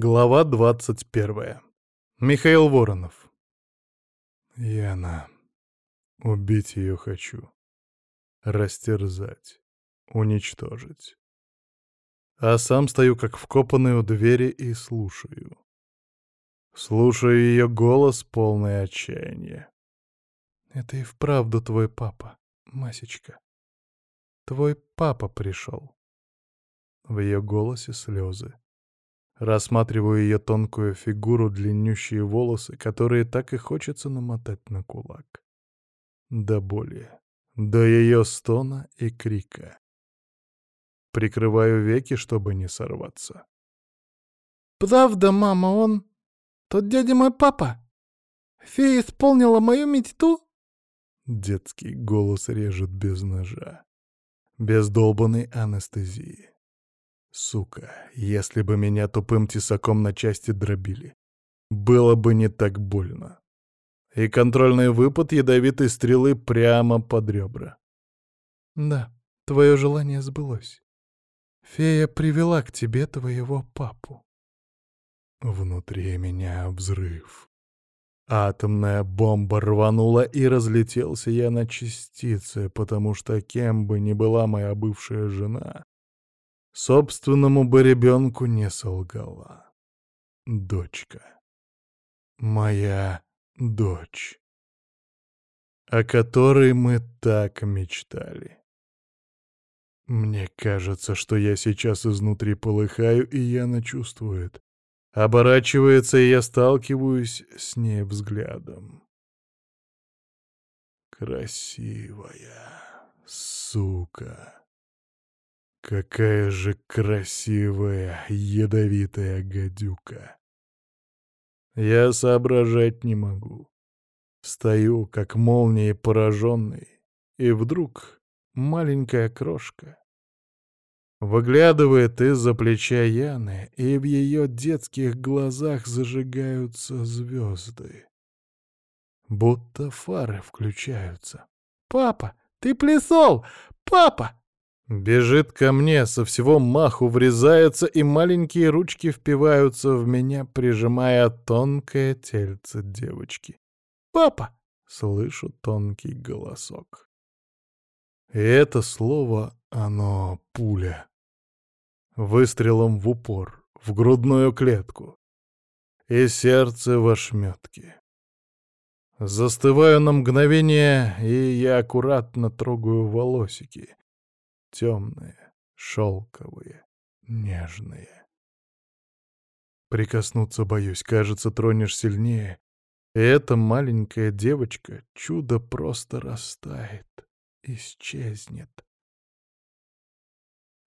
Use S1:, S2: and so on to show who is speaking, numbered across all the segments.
S1: Глава 21. Михаил Воронов. Яна. Убить ее хочу. Растерзать. Уничтожить. А сам стою как вкопанный у двери и слушаю. Слушаю ее голос, полный отчаяния. Это и вправду твой папа, Масечка. Твой папа пришел. В ее голосе слезы. Рассматриваю ее тонкую фигуру, длиннющие волосы, которые так и хочется намотать на кулак. До боли, до ее стона и крика. Прикрываю веки, чтобы не сорваться.
S2: «Правда, мама, он... Тот дядя мой папа? Фея исполнила мою мечту?»
S1: Детский голос режет без ножа, без долбанной анестезии. Сука, если бы меня тупым тесаком на части дробили, было бы не так больно. И контрольный выпад ядовитой стрелы прямо под ребра.
S2: Да, твое желание сбылось. Фея привела к тебе твоего папу.
S1: Внутри меня взрыв. Атомная бомба рванула, и разлетелся я на частицы, потому что кем бы ни была моя бывшая жена, Собственному бы ребенку не солгала. Дочка. Моя дочь. О которой мы так мечтали. Мне кажется, что я сейчас изнутри полыхаю, и Яна чувствует. Оборачивается, и я сталкиваюсь с ней взглядом. Красивая сука. Какая же красивая, ядовитая гадюка. Я соображать не могу. Стою, как молнией пораженный, и вдруг маленькая крошка выглядывает из-за плеча Яны, и в ее детских глазах зажигаются звезды. Будто фары включаются.
S2: «Папа, ты плясал! Папа!»
S1: Бежит ко мне, со всего маху врезается, и маленькие ручки впиваются в меня, прижимая тонкое тельце девочки.
S2: «Папа!»
S1: — слышу тонкий голосок. И это слово, оно пуля. Выстрелом в упор, в грудную клетку. И сердце в ошметке. Застываю на мгновение, и я аккуратно трогаю волосики — темные, шелковые, нежные. Прикоснуться боюсь, кажется, тронешь сильнее, и эта маленькая девочка чудо просто растает, исчезнет.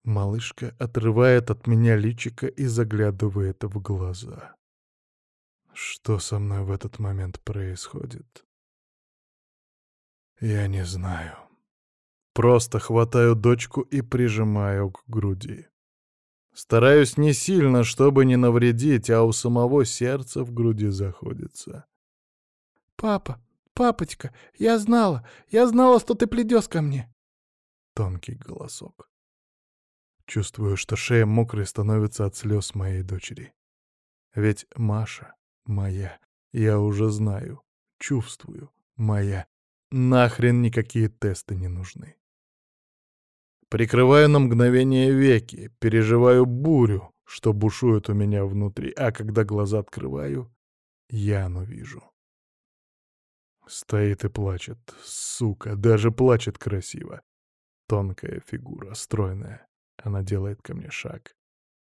S1: Малышка отрывает от меня личико и заглядывает в глаза. Что со мной в этот момент происходит? Я не знаю. Просто хватаю дочку и прижимаю к груди. Стараюсь не сильно, чтобы не навредить, а у самого сердца в груди заходится.
S2: «Папа, папочка, я знала, я знала, что ты придешь ко мне!»
S1: Тонкий голосок. Чувствую, что шея мокрой становится от слез моей дочери. Ведь Маша моя, я уже знаю, чувствую, моя. Нахрен никакие тесты не нужны. Прикрываю на мгновение веки, переживаю бурю, что бушует у меня внутри, а когда глаза открываю, Яну вижу. Стоит и плачет, сука, даже плачет красиво. Тонкая фигура, стройная. Она делает ко мне шаг.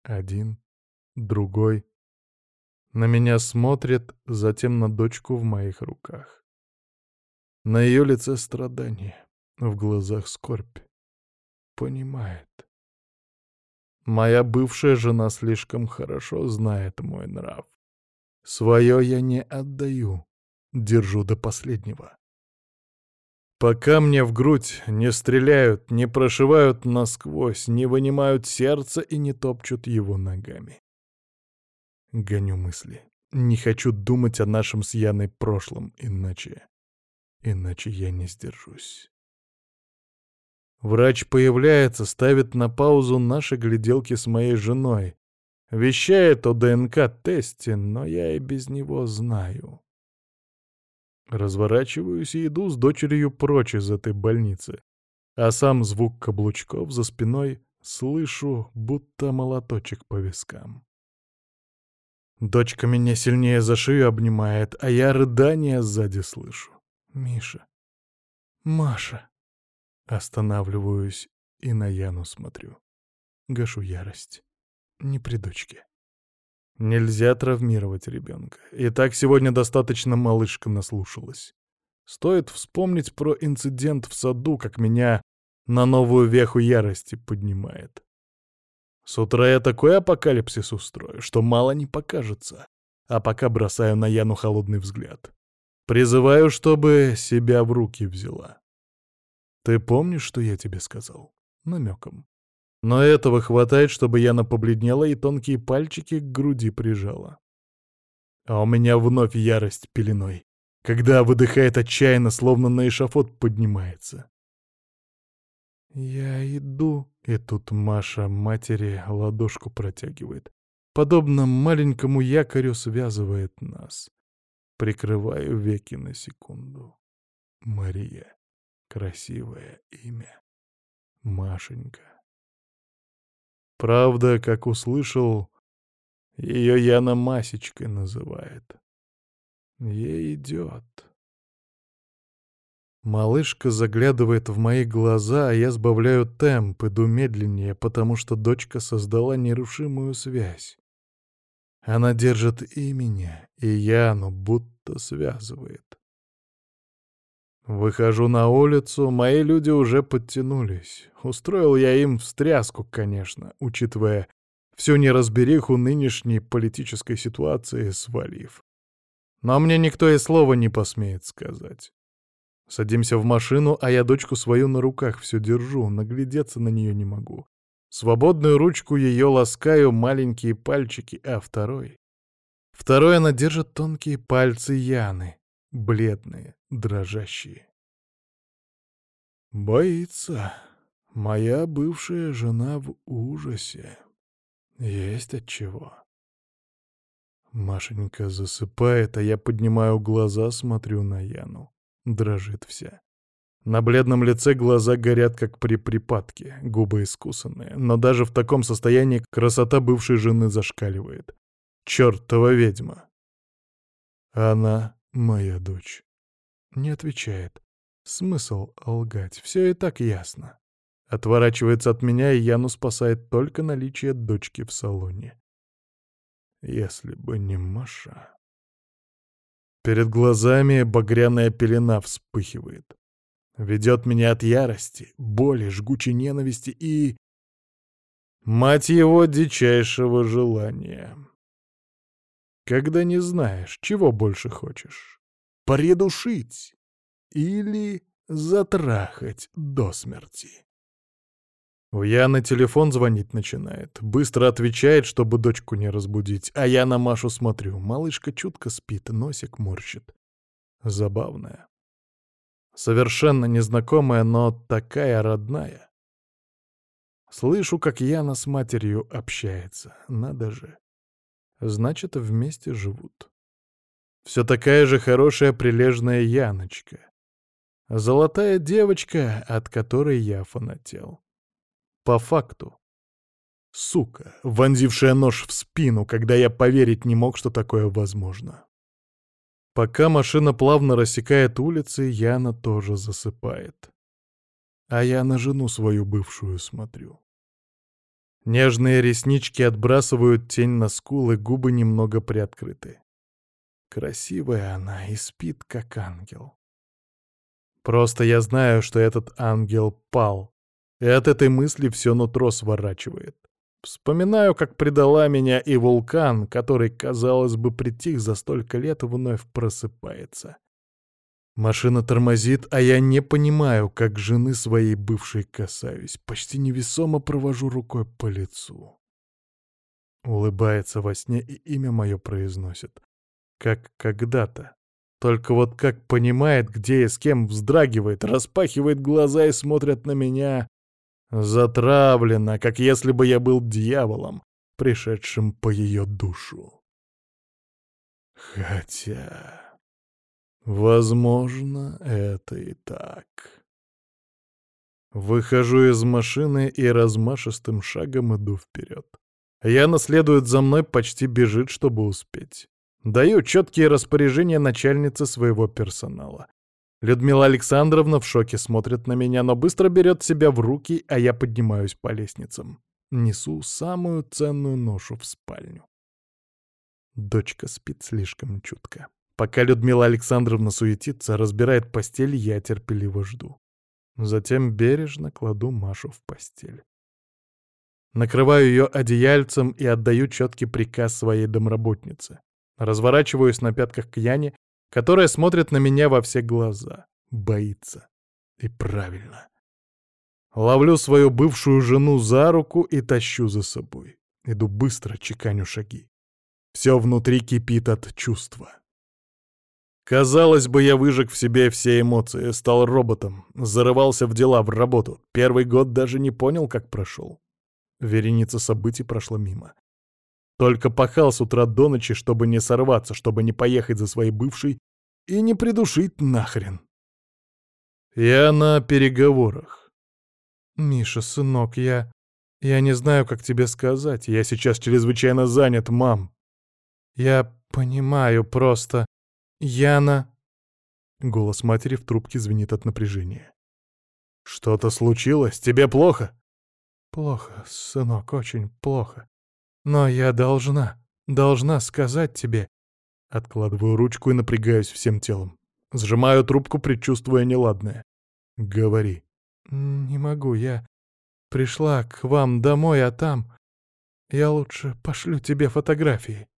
S1: Один, другой. На меня смотрит, затем на дочку в моих руках. На ее лице страдание, в глазах скорбь понимает. Моя бывшая жена слишком хорошо знает мой нрав. Свое я не отдаю, держу до последнего. Пока мне в грудь не стреляют, не прошивают насквозь, не вынимают сердце и не топчут его ногами. Гоню мысли. Не хочу думать о нашем с Яной прошлом, иначе... Иначе я не сдержусь. Врач появляется, ставит на паузу наши гляделки с моей женой. Вещает о ДНК-тесте, но я и без него знаю. Разворачиваюсь и иду с дочерью прочь из этой больницы. А сам звук каблучков за спиной слышу, будто молоточек по вискам. Дочка меня сильнее за шею обнимает, а я рыдания сзади слышу. «Миша! Маша!» Останавливаюсь и на Яну смотрю. Гашу ярость. Не при дочке. Нельзя травмировать ребенка. И так сегодня достаточно малышка наслушалась. Стоит вспомнить про инцидент в саду, как меня на новую веху ярости поднимает. С утра я такой апокалипсис устрою, что мало не покажется. А пока бросаю на Яну холодный взгляд. Призываю, чтобы себя в руки взяла. Ты помнишь, что я тебе сказал? Намеком. Но этого хватает, чтобы Яна побледнела и тонкие пальчики к груди прижала. А у меня вновь ярость пеленой, когда выдыхает отчаянно, словно на эшафот поднимается. «Я иду», — и тут Маша матери ладошку протягивает. Подобно маленькому якорю связывает нас. Прикрываю веки на секунду. Мария. Красивое имя. Машенька. Правда, как услышал, ее Яна Масечкой называет. Ей идет. Малышка заглядывает в мои глаза, а я сбавляю темп, иду медленнее, потому что дочка создала нерушимую связь. Она держит и меня, и Яну, будто связывает. Выхожу на улицу, мои люди уже подтянулись. Устроил я им встряску, конечно, учитывая всю неразбериху нынешней политической ситуации, свалив. Но мне никто и слова не посмеет сказать. Садимся в машину, а я дочку свою на руках все держу, наглядеться на нее не могу. Свободную ручку ее ласкаю маленькие пальчики, а второй... Второй она держит тонкие пальцы Яны, бледные, дрожащие. Боится. Моя бывшая жена в ужасе. Есть от чего. Машенька засыпает, а я поднимаю глаза, смотрю на Яну. Дрожит вся. На бледном лице глаза горят, как при припадке, губы искусанные. Но даже в таком состоянии красота бывшей жены зашкаливает. Чёртова ведьма. Она моя дочь. Не отвечает. Смысл лгать, все и так ясно. Отворачивается от меня, и Яну спасает только наличие дочки в салоне. Если бы не Маша... Перед глазами багряная пелена вспыхивает. Ведет меня от ярости, боли, жгучей ненависти и... Мать его дичайшего желания. Когда не знаешь, чего больше хочешь. Придушить или затрахать до смерти. У Яны телефон звонить начинает. Быстро отвечает, чтобы дочку не разбудить. А я на Машу смотрю. Малышка чутко спит, носик морщит. Забавная. Совершенно незнакомая, но такая родная. Слышу, как Яна с матерью общается. Надо же. Значит, вместе живут. Все такая же хорошая прилежная Яночка. Золотая девочка, от которой я фанател. По факту. Сука, вонзившая нож в спину, когда я поверить не мог, что такое возможно. Пока машина плавно рассекает улицы, Яна тоже засыпает. А я на жену свою бывшую смотрю. Нежные реснички отбрасывают тень на скулы, губы немного приоткрыты. Красивая она и спит, как ангел. Просто я знаю, что этот ангел пал, и от этой мысли все нутро сворачивает. Вспоминаю, как предала меня и вулкан, который, казалось бы, притих за столько лет, вновь просыпается. Машина тормозит, а я не понимаю, как жены своей бывшей касаюсь. Почти невесомо провожу рукой по лицу. Улыбается во сне и имя мое произносит. Как когда-то. Только вот как понимает, где и с кем вздрагивает, распахивает глаза и смотрит на меня затравленно, как если бы я был дьяволом, пришедшим по ее душу. Хотя... Возможно, это и так. Выхожу из машины и размашистым шагом иду вперед. Яна следует за мной, почти бежит, чтобы успеть. Даю четкие распоряжения начальнице своего персонала. Людмила Александровна в шоке смотрит на меня, но быстро берет себя в руки, а я поднимаюсь по лестницам. Несу самую ценную ношу в спальню. Дочка спит слишком чутко. Пока Людмила Александровна суетится, разбирает постель, я терпеливо жду. Затем бережно кладу Машу в постель. Накрываю ее одеяльцем и отдаю четкий приказ своей домработнице. Разворачиваюсь на пятках к Яне, которая смотрит на меня во все глаза. Боится. И правильно. Ловлю свою бывшую жену за руку и тащу за собой. Иду быстро, чеканю шаги. Все внутри кипит от чувства. Казалось бы, я выжег в себе все эмоции, стал роботом, зарывался в дела, в работу. Первый год даже не понял, как прошел. Вереница событий прошла мимо. Только пахал с утра до ночи, чтобы не сорваться, чтобы не поехать за своей бывшей и не придушить нахрен. Я на переговорах. «Миша, сынок, я... Я не знаю, как тебе сказать. Я сейчас чрезвычайно занят, мам. Я понимаю просто. Яна...» Голос матери в трубке звенит от напряжения. «Что-то случилось? Тебе плохо?» «Плохо, сынок, очень плохо. Но я должна, должна сказать тебе...» Откладываю ручку и напрягаюсь всем телом. Сжимаю трубку, предчувствуя неладное. «Говори». «Не могу, я пришла к вам домой, а там... Я лучше пошлю тебе фотографии».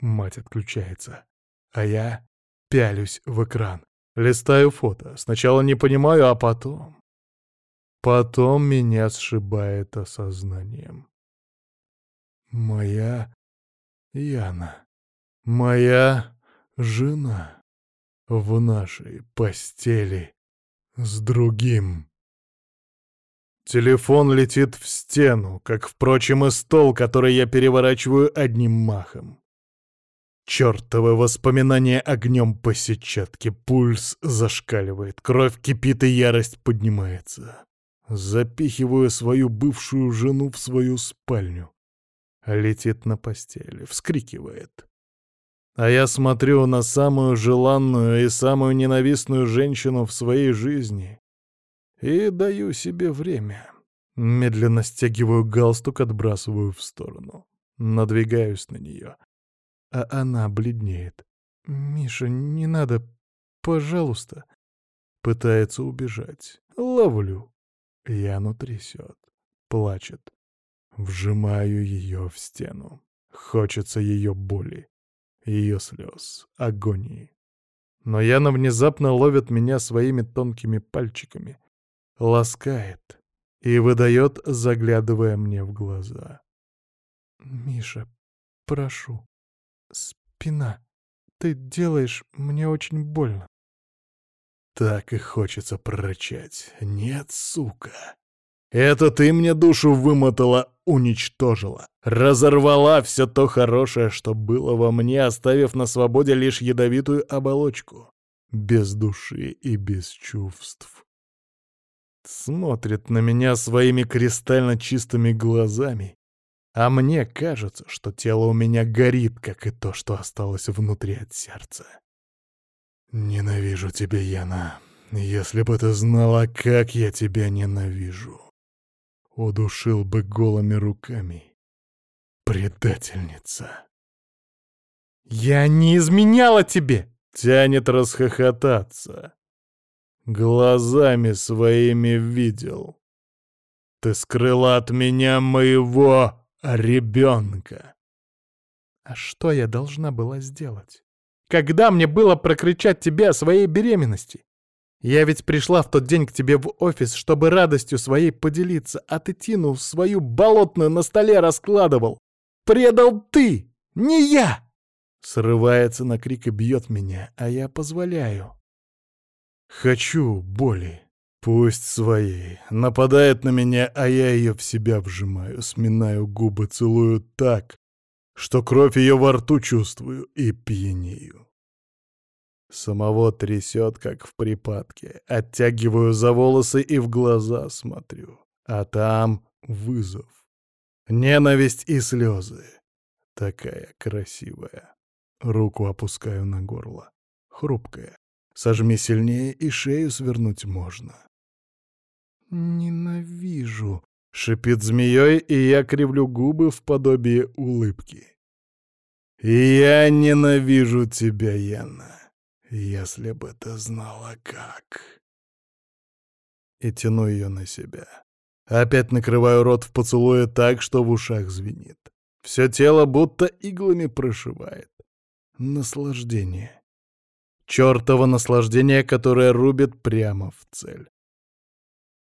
S1: Мать отключается, а я пялюсь в экран. Листаю фото. Сначала не понимаю, а потом... Потом меня сшибает осознанием. Моя Яна. Моя жена. В нашей постели с другим. Телефон летит в стену, как, впрочем, и стол, который я переворачиваю одним махом. Чёртовы воспоминания огнем по сетчатке, пульс зашкаливает, кровь кипит и ярость поднимается. Запихиваю свою бывшую жену в свою спальню. Летит на постели, вскрикивает. А я смотрю на самую желанную и самую ненавистную женщину в своей жизни и даю себе время. Медленно стягиваю галстук, отбрасываю в сторону. Надвигаюсь на нее. А она бледнеет. «Миша, не надо, пожалуйста». Пытается убежать. Ловлю. Яну трясет. Плачет. Вжимаю ее в стену. Хочется ее боли, ее слез, агонии. Но Яна внезапно ловит меня своими тонкими пальчиками, ласкает и выдает, заглядывая мне в глаза. «Миша, прошу, спина, ты делаешь мне очень больно». Так и хочется прорычать. «Нет, сука!» Это ты мне душу вымотала, уничтожила, разорвала все то хорошее, что было во мне, оставив на свободе лишь ядовитую оболочку, без души и без чувств. Смотрит на меня своими кристально чистыми глазами, а мне кажется, что тело у меня горит, как и то, что осталось внутри от сердца. «Ненавижу тебя, Яна. Если бы ты знала, как я тебя ненавижу. Удушил бы голыми руками. Предательница». «Я не изменяла тебе!» — тянет расхохотаться. Глазами своими видел. Ты скрыла от меня моего ребенка. А что я должна была сделать? Когда мне было прокричать тебе о своей беременности? Я ведь пришла в тот день к тебе в офис, чтобы радостью своей поделиться, а ты Тину свою болотную на столе раскладывал. Предал ты, не я!» Срывается на крик и бьет меня, а я позволяю. Хочу боли. Пусть своей. Нападает на меня, а я ее в себя вжимаю, сминаю губы, целую так, что кровь ее во рту чувствую и пьянею. Самого трясет, как в припадке. Оттягиваю за волосы и в глаза смотрю. А там вызов. Ненависть и слезы. Такая красивая. Руку опускаю на горло. Хрупкая. Сожми сильнее, и шею свернуть можно. «Ненавижу», — шипит змеей, и я кривлю губы в подобие улыбки. «Я ненавижу тебя, Яна, если бы ты знала как». И тяну ее на себя. Опять накрываю рот в поцелуе так, что в ушах звенит. Все тело будто иглами прошивает. Наслаждение. Чёртово наслаждение, которое рубит прямо в цель.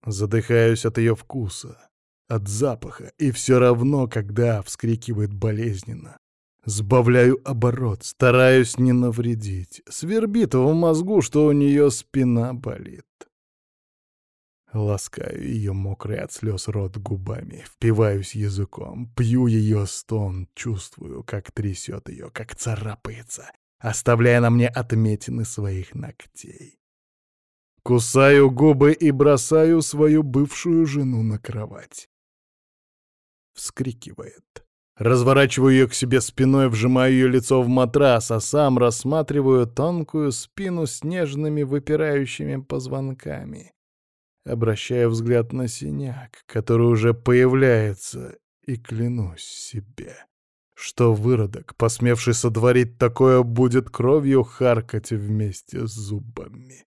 S1: Задыхаюсь от ее вкуса, от запаха, и все равно, когда вскрикивает болезненно, сбавляю оборот, стараюсь не навредить. Свербит в мозгу, что у нее спина болит. Ласкаю ее мокрый от слез рот губами, впиваюсь языком, пью ее стон, чувствую, как трясет ее, как царапается, оставляя на мне отметины своих ногтей. Кусаю губы и бросаю свою бывшую жену на кровать. Вскрикивает. Разворачиваю ее к себе спиной, вжимаю ее лицо в матрас, а сам рассматриваю тонкую спину с нежными выпирающими позвонками. Обращаю взгляд на синяк, который уже появляется, и клянусь себе, что выродок, посмевший сотворить такое, будет кровью харкать вместе с зубами.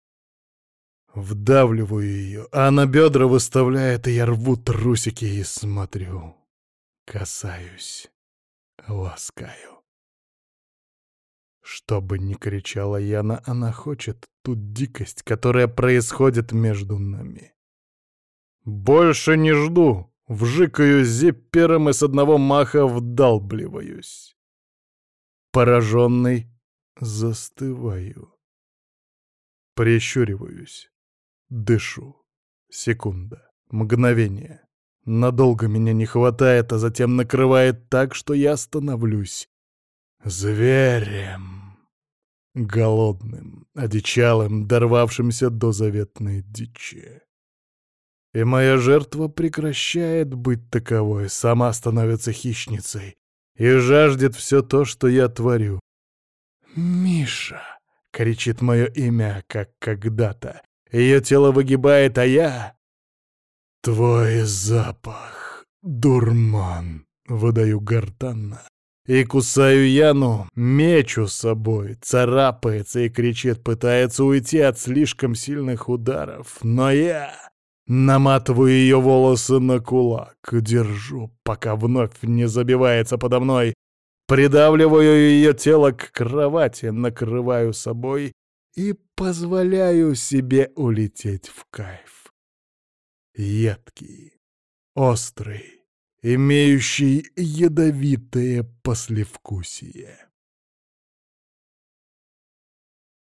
S1: Вдавливаю ее, а на бедра выставляет, и я рву трусики и смотрю. Касаюсь, ласкаю. Что бы ни кричала Яна, она хочет ту дикость, которая происходит между нами. Больше не жду, вжикаю зиппером и с одного маха вдалбливаюсь. Пораженный застываю. Прищуриваюсь. Дышу. Секунда. Мгновение. Надолго меня не хватает, а затем накрывает так, что я становлюсь зверем. Голодным, одичалым, дорвавшимся до заветной дичи. И моя жертва прекращает быть таковой, сама становится хищницей и жаждет все то, что я творю. «Миша!» — кричит мое имя, как когда-то, ее тело выгибает, а я... Твой запах, дурман, выдаю гортанно. И кусаю Яну, мечу собой, царапается и кричит, пытается уйти от слишком сильных ударов. Но я наматываю ее волосы на кулак, держу, пока вновь не забивается подо мной, придавливаю ее тело к кровати, накрываю собой и позволяю себе улететь в кайф. Едкий, острый, имеющий ядовитое послевкусие.